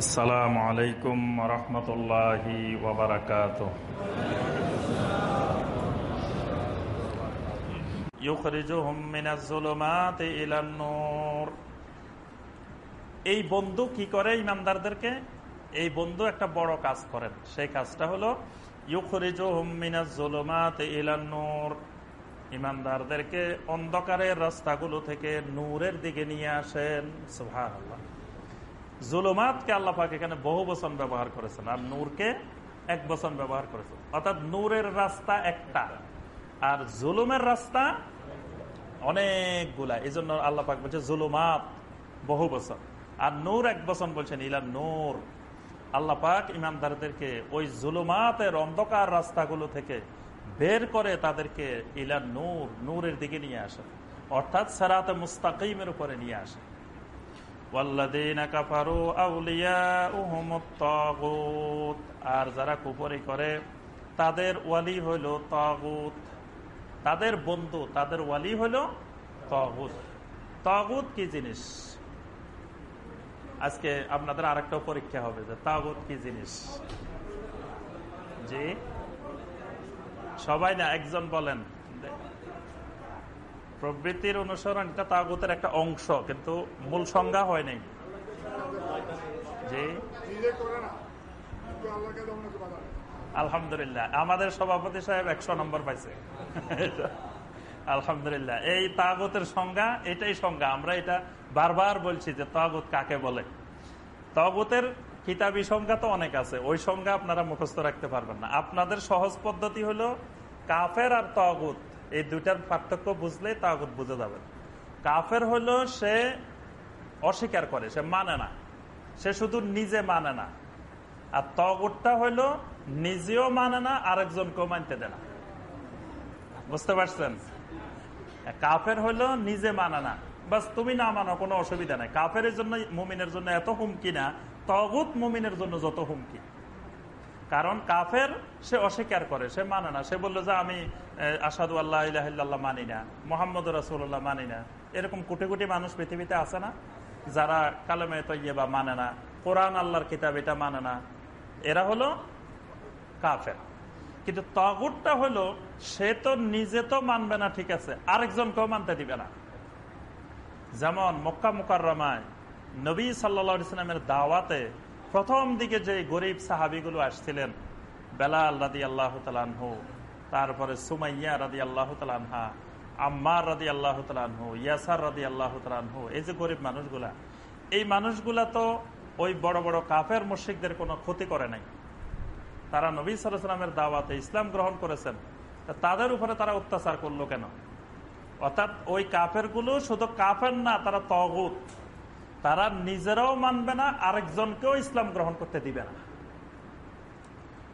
আসসালামু আলাইকুম রহমতুল্লাহি এই বন্ধু কি করে ইমানদারদেরকে? এই বন্ধু একটা বড় কাজ করেন। সেই কাজটা হলো ইমানদারদেরকে অন্ধকারের রাস্তাগুলো থেকে নূরের দিকে নিয়ে আসেন। জুলুমাতকে আল্লাপাক এখানে বহু বচন ব্যবহার করেছেন আর নূরকে এক বচন ব্যবহার করেছেন। অর্থাৎ নূরের রাস্তা একটা আর জুলুমের রাস্তা অনেকগুলা। এই জন্য আল্লাপাক বলছে জুলুমাত বহু বছর আর নূর এক বছর বলছেন ইলা নূর। আল্লাহ পাক ইমানদারদেরকে ওই জুলুমাতের অন্ধকার রাস্তাগুলো থেকে বের করে তাদেরকে ইলা নূর, নূরের দিকে নিয়ে আসে অর্থাৎ সেরাতে মুস্তাকিমের উপরে নিয়ে আসে আর যারা কুপরি করে, তাদের ওয়ালি হইল তাগুত। তাদের বন্ধু, তাদের ওয়ালি হইল তগুত। তগুত কি জিনিস? আজকে আপনাদের আরেকটা পরীক্ষা হবে যে তাগুত কি জিনিস? জি? সবাই না, একজন বলেন। প্রবৃত্তির অনুসরণ এটা তাগুতের একটা অংশ, কিন্তু মূল সংজ্ঞা হয় নাই। জি। আলহামদুলিল্লাহ। আমাদের সভাপতি সাহেব একশো নম্বর পাইছে। আলহামদুলিল্লাহ। এই তাগতের সংজ্ঞা, এটাই সংজ্ঞা। আমরা এটা বারবার বলছি যে তাগত কাকে বলে? তগতের কিতাবী সংজ্ঞা তো অনেক আছে। ওই সংজ্ঞা আপনারা মুখস্থ রাখতে পারবেন না। আপনাদের সহজ পদ্ধতি হলো কাফের আর তগুত। এই দুইটার পার্থক্য বুঝলে তাগুত বুঝে যাবেন কাফের হলো সে অস্বীকার করে, সে মানে না। সে শুধু নিজে মানে না। আর তগুতটা হইল নিজেও মানে না, আরেকজনকেও মানতে দেয় না। বুঝতে পারছেন? কাফের হইল নিজে মানে না। বাস, তুমি না মানো, কোনো অসুবিধা নাই। কাফের জন্য, মুমিনের জন্য এত হুমকি না, তগুত মুমিনের জন্য যত হুমকি। কারণ কাফের সে অস্বীকার করে, সে মানে না। সে বলল যে আমি আসাদু আল্লাহ ইলাহিল্লাহ মানি না মোহাম্মদ রাসুল্লাহ মানি না। এরকম কোটি কোটি মানুষ পৃথিবীতে আছে না, যারা কালেমে তৈবা মানে না, কোরআন আল্লাহর কিতাব এটা মানে না। এরা হলো কাফের। কিন্তু তগুরটা হলো, সে তো নিজে তো মানবে না, ঠিক আছে, আরেকজনকেও মানতে দিবে না। যেমন মক্কা মুকাররমায় নবী সাল্লা ইসলামের দাওয়াতে প্রথম দিকে যে গরিব সাহাবিগুলো আসছিলেন, বেলাল রাদি আল্লাহ তারপরে সুমাইয়া রাদি আল্লাহ তালানহা আম্মার রাদি আল্লাহ তালানহু ইয়াসার রাদি আল্লাহ তালানহু এই যে গরিব মানুষগুলা, এই মানুষগুলা তো ওই বড় বড় কাফের মুশ্রিকদের কোনো ক্ষতি করে নাই। তারা নবী সালামের দাওয়াতে ইসলাম গ্রহণ করেছেন। তাদের উপরে তারা অত্যাচার করল কেন? অর্থাৎ ওই কাফেরগুলো শুধু কাফের না, তারা তগুত। তারা নিজেরাও মানবে না, আরেকজনকেও ইসলাম গ্রহণ করতে দিবে না।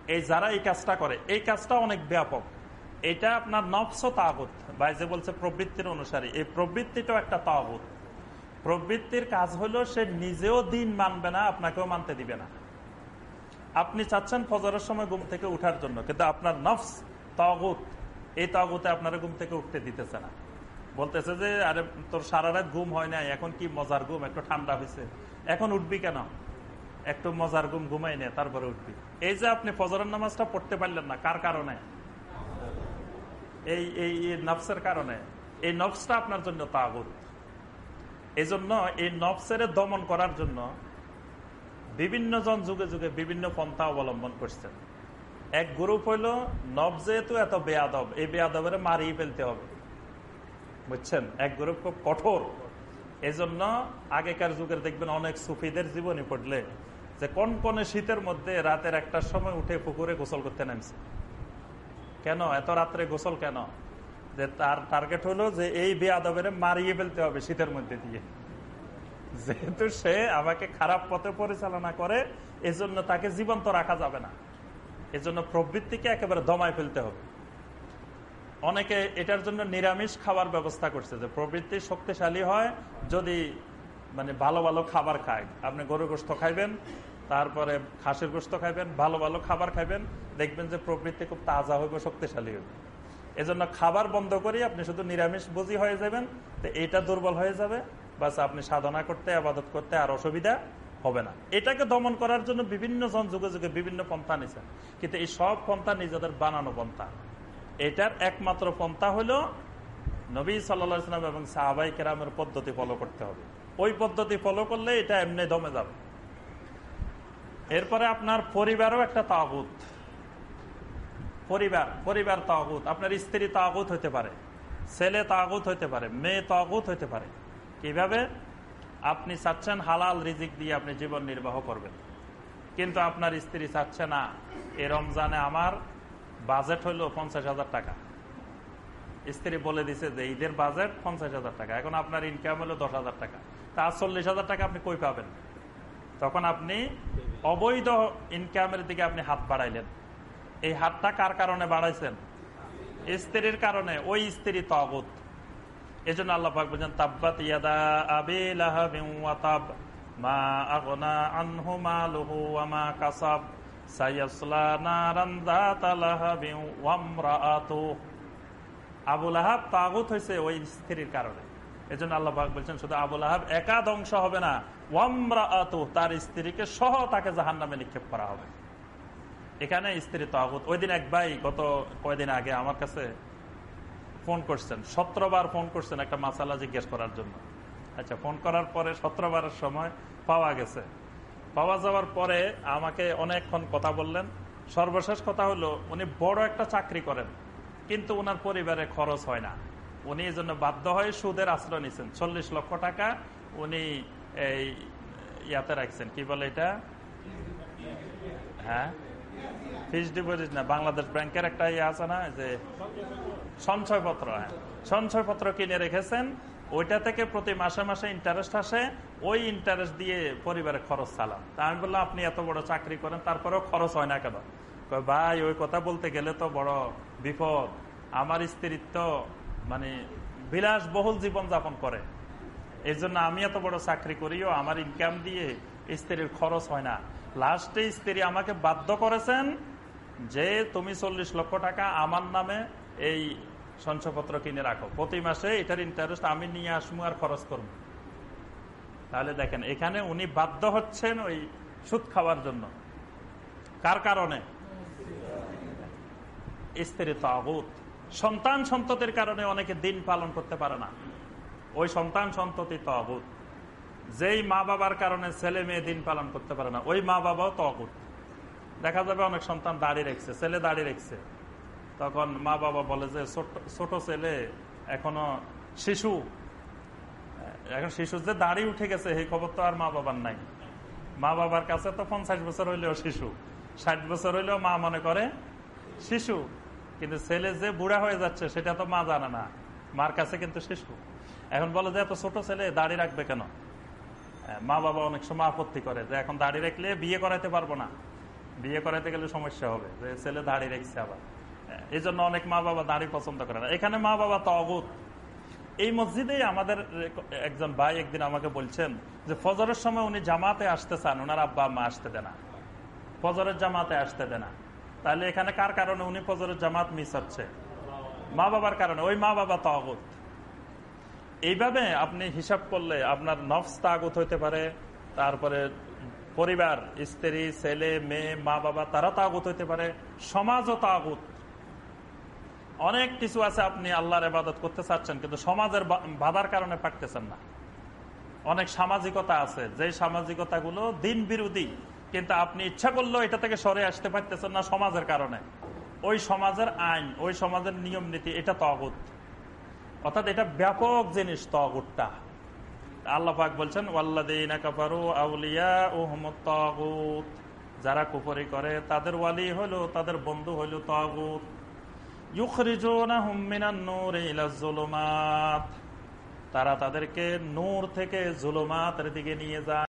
এই যারা এই কাজটা করে, এই কাজটা অনেক ব্যাপক। এটা আপনার নফস তাগুত। বা যে বলছে প্রবৃত্তির অনুসারী। এই প্রবৃত্তিটাও একটা তাগুত। প্রবৃত্তির কাজ হলো সে নিজেও দিন মানবে না, আপনাকেও মানতে দিবে না। আপনি চাচ্ছেন ফজরের সময় ঘুম থেকে উঠার জন্য, কিন্তু আপনার নফস তগুত, এই তগুতে আপনারা ঘুম থেকে উঠতে দিতেছে না। বলতেছে যে, আরে, তোর সারা রাত ঘুম হয় না এখন কি মজার ঘুম? একটু ঠান্ডা হয়েছে এখন উঠবি কেন? একটু মজার ঘুম ঘুমাই নে তারপরে উঠবি। এই যে আপনি ফজরের নামাজটা পড়তে পারলেন না, কার কারণে? এই এই নফসের কারণে। এই নফসটা আপনার জন্য তাগুত। এই জন্য এই নফসের দমন করার জন্য বিভিন্ন জন যুগে যুগে বিভিন্ন পন্থা অবলম্বন করছেন। এক গ্রুপ হইল নব যেহেতু এত বেয়াদব, এই বেয়াদবের মারিয়ে ফেলতে হবে। বুঝছেন? এক গ্রুপ খুব কঠোর। এজন্য আগেকার যুগের দেখবেন অনেক সুফিদের জীবনী পড়লে যে কোন কোন শীতের মধ্যে রাতের একটা সময় উঠে পুকুরে গোসল করতে নামছে? কেন? এত রাত্রে গোসল কেন? যে তার টার্গেট হলো যে এই বেয়াদবের মারিয়ে ফেলতে হবে শীতের মধ্যে দিয়ে। যেহেতু সে আমাকে খারাপ পথে পরিচালনা করে, এজন্য তাকে জীবন্ত রাখা যাবে না। এজন্য প্রবৃত্তিকে একেবারে দমায় ফেলতে হবে। অনেকে এটার জন্য নিরামিষ খাবার ব্যবস্থা করছে যে প্রবৃত্তি শক্তিশালী হয়, যদি মানে ভালো ভালো খাবার খায়। আপনি গরু গোস্ত খাইবেন, তারপরে খাসির গোস্ত খাইবেন, ভালো ভালো খাবার খাইবেন, দেখবেন যে প্রবৃত্তি খুব তাজা হইবে, শক্তিশালী হইবে। এজন্য খাবার বন্ধ করি আপনি শুধু নিরামিষ বুঝি হয়ে যাবেন, তো এইটা দুর্বল হয়ে যাবে, বাস আপনি সাধনা করতে, আবাদত করতে আর অসুবিধা হবে না। এটাকে দমন করার জন্য বিভিন্ন জন যুগে যুগে বিভিন্ন পন্থা নিয়েছেন কিন্তু এই সব পন্থা নিজেদের বানানো পন্থা। এটার একমাত্র পন্থা হলো নবী সাল্লা সাল্লাম এবং সাহাবাই কেরামের পদ্ধতি ফলো করতে হবে। ওই পদ্ধতি ফলো করলে এটা এমনি দমে যাবে। এরপরে আপনার পরিবারও একটা তাগুত। পরিবার পরিবার তাগুত। আপনার স্ত্রী তাগুত হতে পারে, ছেলে তাগুত হতে পারে, মেয়ে তাগুত হতে পারে। কীভাবে? আপনি চাচ্ছেন হালাল রিজিক দিয়ে আপনি জীবন নির্বাহ করবেন। কিন্তু আপনার স্ত্রী চাচ্ছে না এ রমজানে আমার বাজেট হইল পঞ্চাশ হাজার টাকা। স্ত্রী বলে দিছে যে ঈদের বাজেট পঞ্চাশ হাজার টাকা। এখন আপনার ইনকাম হলো দশ হাজার টাকা। তা চল্লিশ হাজার টাকা আপনি কই পাবেন? তখন আপনি অবৈধ ইনকামের দিকে আপনি হাত বাড়াইলেন। এই হাতটা কার কারণে বাড়াইছেন? স্ত্রীর কারণে। ওই স্ত্রী তগুত এই জন্য আল্লাহ বলছেন, তাব্বাত ইয়াদা আবি মা কাসাব। সায়াসলা নারান যাতা আবুল আহাব তাগুত হয়েছে ওই স্ত্রীর কারণে। এই জন্য আল্লাহ বলছেন, শুধু আবুল আহাব একা ধ্বংস হবে না, ওয়ামরাআতু, তার স্ত্রীকে সহ তাকে জাহান নামে নিক্ষেপ করা হবে। এখানে স্ত্রী তাগুত। ওই দিন এক ভাই গত কয়দিন আগে আমার কাছে ফোন করছেন সতেরো বার ফোন করছেন একটা মাসালা জিজ্ঞেস করার জন্য। আচ্ছা ফোন করার পরে সতেরো বারের সময় পাওয়া গেছে। পাওয়া যাওয়ার পরে আমাকে অনেকক্ষণ কথা বললেন। সর্বশেষ কথা হলো, উনি বড় একটা চাকরি করেন। কিন্তু ওনার পরিবারে খরচ হয় না। উনি এই জন্য বাধ্য হয়ে সুদের আশ্রয় নিচ্ছেন চল্লিশ লক্ষ টাকা উনি এই ইয়াতে রাখছেন। কি বলে এটা? হ্যাঁ? ফিক্সড ডিপোজিট না, বাংলাদেশ ব্যাংকের একটা ইয়ে আছে না যে সঞ্চয়পত্র হ্যাঁ। সঞ্চয়পত্র কিনে রেখেছেন। ওইটা থেকে প্রতি মাসে মাসে ইন্টারেস্ট আসে। ওই ইন্টারেস্ট দিয়ে পরিবারের খরচ চালান। তা আমি বললাম, আপনি এত বড় চাকরি করেন, তারপরেও খরচ হয় না কেন? ভাই, ওই কথা বলতে গেলে তো বড় বিপদ। আমার স্ত্রীর তো মানে বিলাস বহুল জীবন যাপন করে। এই জন্য আমি এত বড় চাকরি করিও, আমার ইনকাম দিয়ে স্ত্রীর খরচ হয় না। লাস্টে স্ত্রী আমাকে বাধ্য করেছেন যে, তুমি চল্লিশ লক্ষ টাকা আমার নামে এই সঞ্চয়পত্র কিনে রাখো। প্রতি মাসে এটার ইন্টারেস্ট আমি নিয়ে আসব আর খরচ করব তাহলে দেখেন, এখানে উনি বাধ্য হচ্ছেন ওই সুদ খাওয়ার জন্য। কার কারণে? স্ত্রী তাগুত। সন্তান সন্ততির কারণে অনেকে দিন পালন করতে পারে না। ওই সন্তান সন্ততি তগুত। যেই মা বাবার কারণে ছেলে মেয়ে দিন পালন করতে পারে না, ওই মা বাবাও তগুত। দেখা যাবে অনেক সন্তান দাঁড়িয়ে রেখছে, ছেলে দাঁড়িয়ে রেখছে। তখন মা বাবা বলে যে, ছোট ছেলে, এখনও শিশু। এখন শিশুর যে দাঁড়িয়ে উঠে গেছে এই খবর তো আর মা বাবার নাই। মা বাবার কাছে তো পঞ্চাশ বছর হইলেও শিশু, ষাট বছর হইলেও মা মনে করে শিশু। কিন্তু ছেলে যে বুড়া হয়ে যাচ্ছে, সেটা তো মা জানে না। মার কাছে কিন্তু শিশু এখন বলে যে, এত ছোট ছেলে, দাড়ি রাখবে কেন? মা বাবা অনেক সময় আপত্তি করে যে, এখন দাড়ি রাখলে বিয়ে করাইতে পারব না। বিয়ে করাইতে গেলে সমস্যা হবে যে, ছেলে দাড়ি রেখছে আবার। এই জন্য অনেক মা বাবা দাড়ি পছন্দ করে না। এখানে মা বাবা তো অগুত এই মসজিদেই আমাদের একজন ভাই একদিন আমাকে বলছেন যে, ফজরের সময় উনি জামাতে আসতে চান ওনার আব্বা, আম্মা আসতে দেনা। ফজরের জামাতে আসতে দেনা। তাহলে এখানে কার কারণে উনি ফজরের জামাত মিস হচ্ছে? মা বাবার কারণে, ওই মা বাবা তাগত। এইভাবে আপনি হিসাব করলে আপনার নফস তাগত হইতে পারে, তারপরে পরিবার, স্ত্রী, ছেলে, মেয়ে, মা বাবা, তারা তাগত হইতে পারে, সমাজও তাগুত। অনেক কিছু আছে আপনি আল্লাহর ইবাদত করতে চাচ্ছেন, কিন্তু সমাজের বাধার কারণে পারতেছেন না। অনেক সামাজিকতা আছে, যে সামাজিকতাগুলো দিন বিরোধী। কিন্তু আপনি ইচ্ছা করলেও এটা থেকে সরে আসতে পারতেছেন না সমাজের কারণে। ওই সমাজের আইন, ওই সমাজের নিয়ম নীতি, এটা তগুত। অর্থাৎ এটা ব্যাপক জিনিস তগুতটা। আল্লাহ পাক বলছেন যারা কুপরি করে, তাদের ওয়ালি হলো, তাদের বন্ধু হইল তগুত। তারা তাদেরকে নূর থেকে জুলুমাতের দিকে নিয়ে যায়।